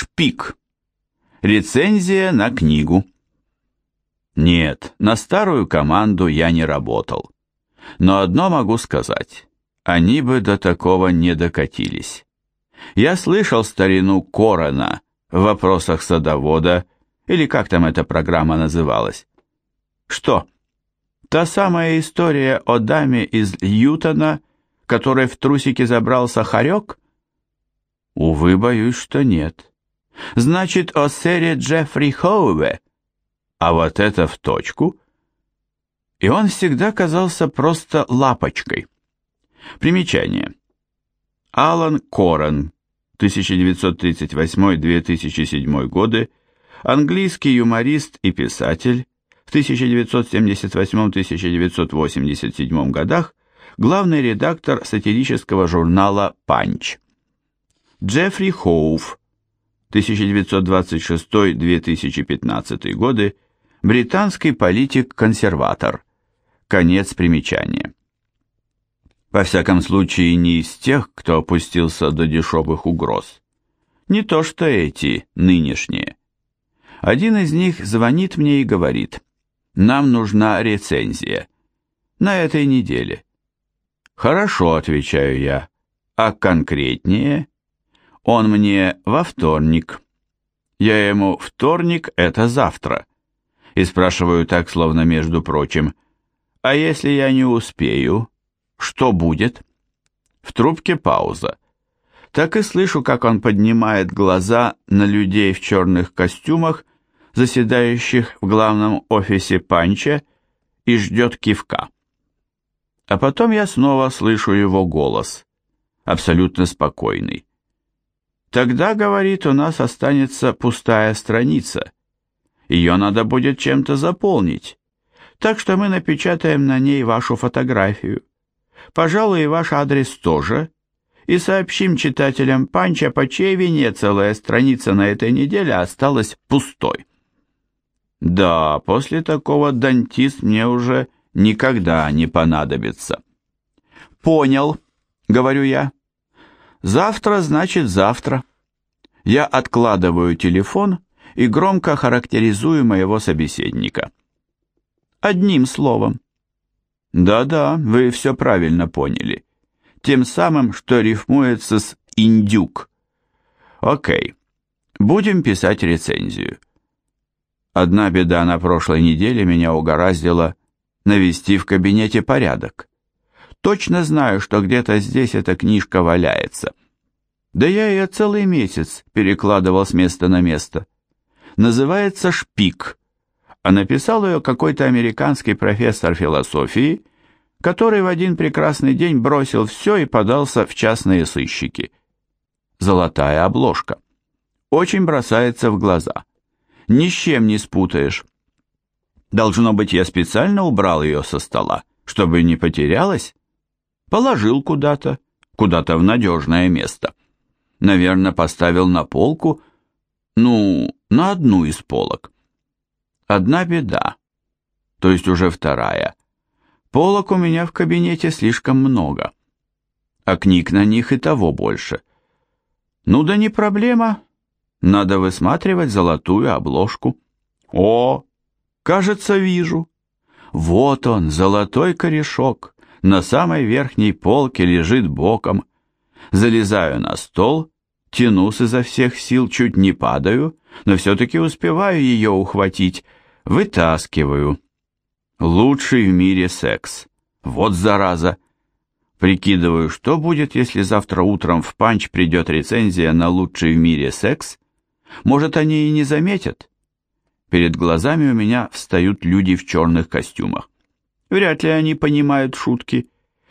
Шпик. Рецензия на книгу. Нет, на старую команду я не работал. Но одно могу сказать. Они бы до такого не докатились. Я слышал старину Корона в вопросах садовода, или как там эта программа называлась. Что? Та самая история о даме из Ютона, которой в трусике забрался хорек? Увы, боюсь, что нет. Значит, о сэре Джеффри Хоуэ. А вот это в точку. И он всегда казался просто лапочкой. Примечание. Алан Корен, 1938-2007 годы, английский юморист и писатель, в 1978-1987 годах главный редактор сатирического журнала «Панч». Джеффри Хоуф, 1926-2015 годы, британский политик-консерватор. Конец примечания. Во всяком случае, не из тех, кто опустился до дешевых угроз. Не то что эти, нынешние. Один из них звонит мне и говорит, нам нужна рецензия. На этой неделе. Хорошо, отвечаю я. А конкретнее? Он мне во вторник. Я ему вторник – это завтра. И спрашиваю так, словно между прочим, а если я не успею, что будет? В трубке пауза. Так и слышу, как он поднимает глаза на людей в черных костюмах заседающих в главном офисе Панча, и ждет кивка. А потом я снова слышу его голос, абсолютно спокойный. Тогда, говорит, у нас останется пустая страница. Ее надо будет чем-то заполнить. Так что мы напечатаем на ней вашу фотографию. Пожалуй, и ваш адрес тоже. И сообщим читателям Панча, по чьей вине целая страница на этой неделе осталась пустой. Да, после такого дантист мне уже никогда не понадобится. Понял, говорю я. Завтра значит завтра. Я откладываю телефон и громко характеризую моего собеседника. Одним словом. Да-да, вы все правильно поняли. Тем самым, что рифмуется с «индюк». Окей, будем писать рецензию. Одна беда на прошлой неделе меня угораздила навести в кабинете порядок. Точно знаю, что где-то здесь эта книжка валяется. Да я ее целый месяц перекладывал с места на место. Называется «Шпик», а написал ее какой-то американский профессор философии, который в один прекрасный день бросил все и подался в частные сыщики. Золотая обложка. Очень бросается в глаза ни с чем не спутаешь. Должно быть, я специально убрал ее со стола, чтобы не потерялась. Положил куда-то, куда-то в надежное место. Наверное, поставил на полку, ну, на одну из полок. Одна беда, то есть уже вторая. Полок у меня в кабинете слишком много, а книг на них и того больше. Ну да не проблема, надо высматривать золотую обложку. О, кажется, вижу. Вот он, золотой корешок. На самой верхней полке лежит боком. Залезаю на стол, тянусь изо всех сил, чуть не падаю, но все-таки успеваю ее ухватить. Вытаскиваю. Лучший в мире секс. Вот зараза. Прикидываю, что будет, если завтра утром в панч придет рецензия на лучший в мире секс, может, они и не заметят? Перед глазами у меня встают люди в черных костюмах. Вряд ли они понимают шутки,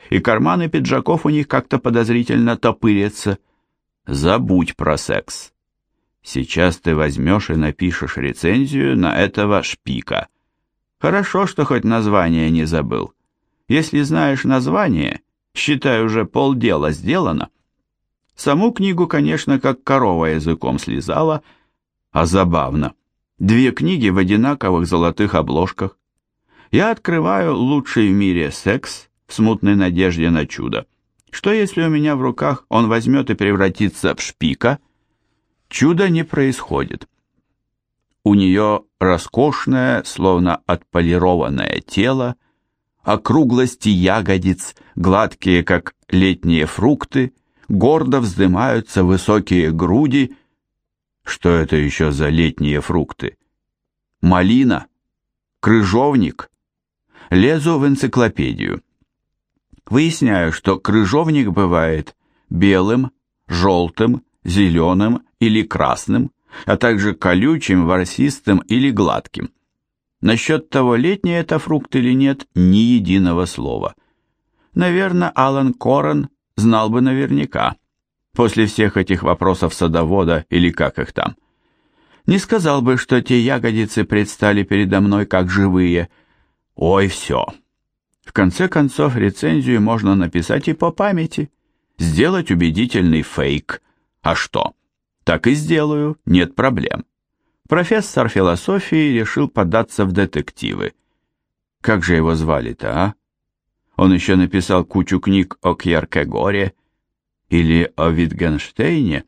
и карманы пиджаков у них как-то подозрительно топырятся. Забудь про секс. Сейчас ты возьмешь и напишешь рецензию на этого шпика. Хорошо, что хоть название не забыл. Если знаешь название, считай, уже полдела сделано. Саму книгу, конечно, как корова языком слезала, а забавно. Две книги в одинаковых золотых обложках. Я открываю лучший в мире секс в смутной надежде на чудо. Что если у меня в руках он возьмет и превратится в шпика? чудо не происходит. У нее роскошное, словно отполированное тело, округлости ягодиц, гладкие, как летние фрукты, гордо вздымаются высокие груди. Что это еще за летние фрукты? Малина? Крыжовник? Лезу в энциклопедию. Выясняю, что крыжовник бывает белым, желтым, зеленым или красным, а также колючим, ворсистым или гладким. Насчет того, летний это фрукт или нет, ни единого слова. Наверное, Алан Корен знал бы наверняка, после всех этих вопросов садовода или как их там. Не сказал бы, что те ягодицы предстали передо мной как живые. Ой, все. В конце концов, рецензию можно написать и по памяти, сделать убедительный фейк. А что? Так и сделаю, нет проблем профессор философии решил податься в детективы. Как же его звали-то, а? Он еще написал кучу книг о Кьеркегоре или о Витгенштейне.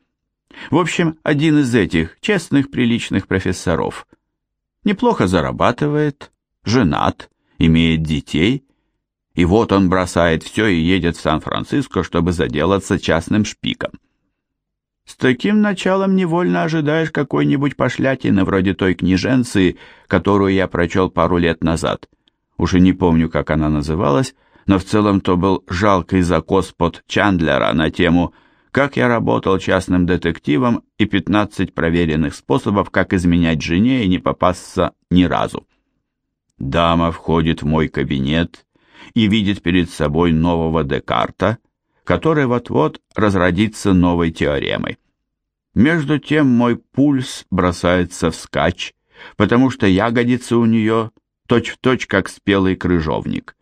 В общем, один из этих честных, приличных профессоров. Неплохо зарабатывает, женат, имеет детей, и вот он бросает все и едет в Сан-Франциско, чтобы заделаться частным шпиком. С таким началом невольно ожидаешь какой-нибудь пошлятины вроде той книженции, которую я прочел пару лет назад. Уже не помню, как она называлась, но в целом то был жалкий закос под Чандлера на тему «Как я работал частным детективом и 15 проверенных способов, как изменять жене и не попасться ни разу». Дама входит в мой кабинет и видит перед собой нового Декарта – который вот-вот разродится новой теоремой. Между тем мой пульс бросается вскачь, потому что ягодицы у нее точь-в-точь, точь, как спелый крыжовник.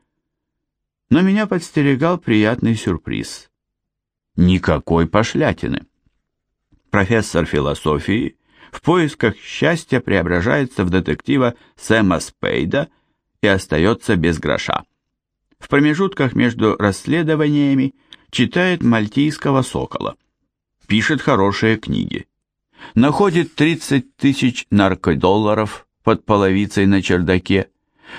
Но меня подстерегал приятный сюрприз. Никакой пошлятины. Профессор философии в поисках счастья преображается в детектива Сэма Спейда и остается без гроша. В промежутках между расследованиями читает «Мальтийского сокола», пишет хорошие книги, находит 30 тысяч наркодолларов под половицей на чердаке,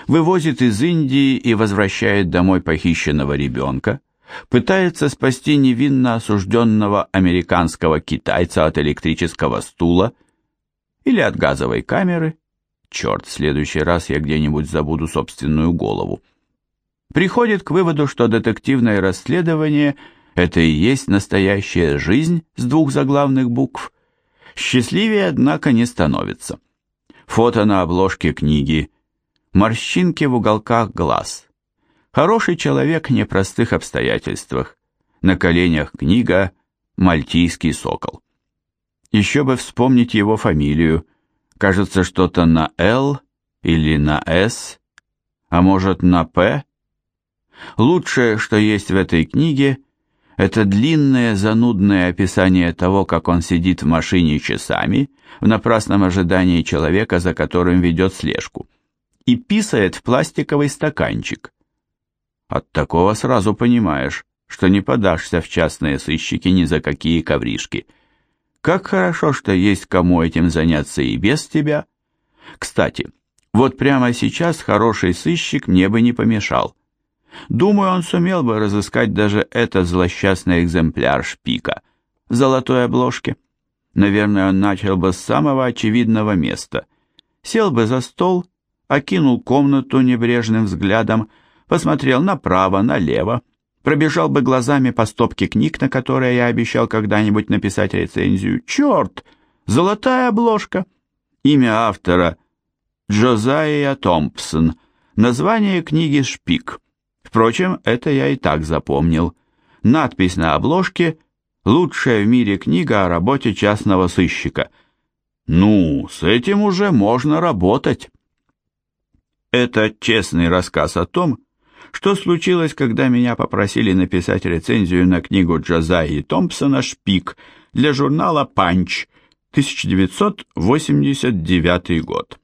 вывозит из Индии и возвращает домой похищенного ребенка, пытается спасти невинно осужденного американского китайца от электрического стула или от газовой камеры, черт, в следующий раз я где-нибудь забуду собственную голову, приходит к выводу, что детективное расследование – это и есть настоящая жизнь с двух заглавных букв. Счастливее, однако, не становится. Фото на обложке книги, морщинки в уголках глаз. Хороший человек в непростых обстоятельствах. На коленях книга «Мальтийский сокол». Еще бы вспомнить его фамилию. Кажется, что-то на «Л» или на «С», а может на «П», Лучшее, что есть в этой книге, это длинное занудное описание того, как он сидит в машине часами, в напрасном ожидании человека, за которым ведет слежку, и писает в пластиковый стаканчик. От такого сразу понимаешь, что не подашься в частные сыщики ни за какие ковришки. Как хорошо, что есть кому этим заняться и без тебя. Кстати, вот прямо сейчас хороший сыщик мне бы не помешал. Думаю, он сумел бы разыскать даже этот злосчастный экземпляр шпика в золотой обложке. Наверное, он начал бы с самого очевидного места. Сел бы за стол, окинул комнату небрежным взглядом, посмотрел направо, налево, пробежал бы глазами по стопке книг, на которые я обещал когда-нибудь написать рецензию. Черт! Золотая обложка! Имя автора — Джозайя Томпсон. Название книги «Шпик». Впрочем, это я и так запомнил. Надпись на обложке «Лучшая в мире книга о работе частного сыщика». Ну, с этим уже можно работать. Это честный рассказ о том, что случилось, когда меня попросили написать рецензию на книгу Джозаи Томпсона «Шпик» для журнала «Панч», 1989 год.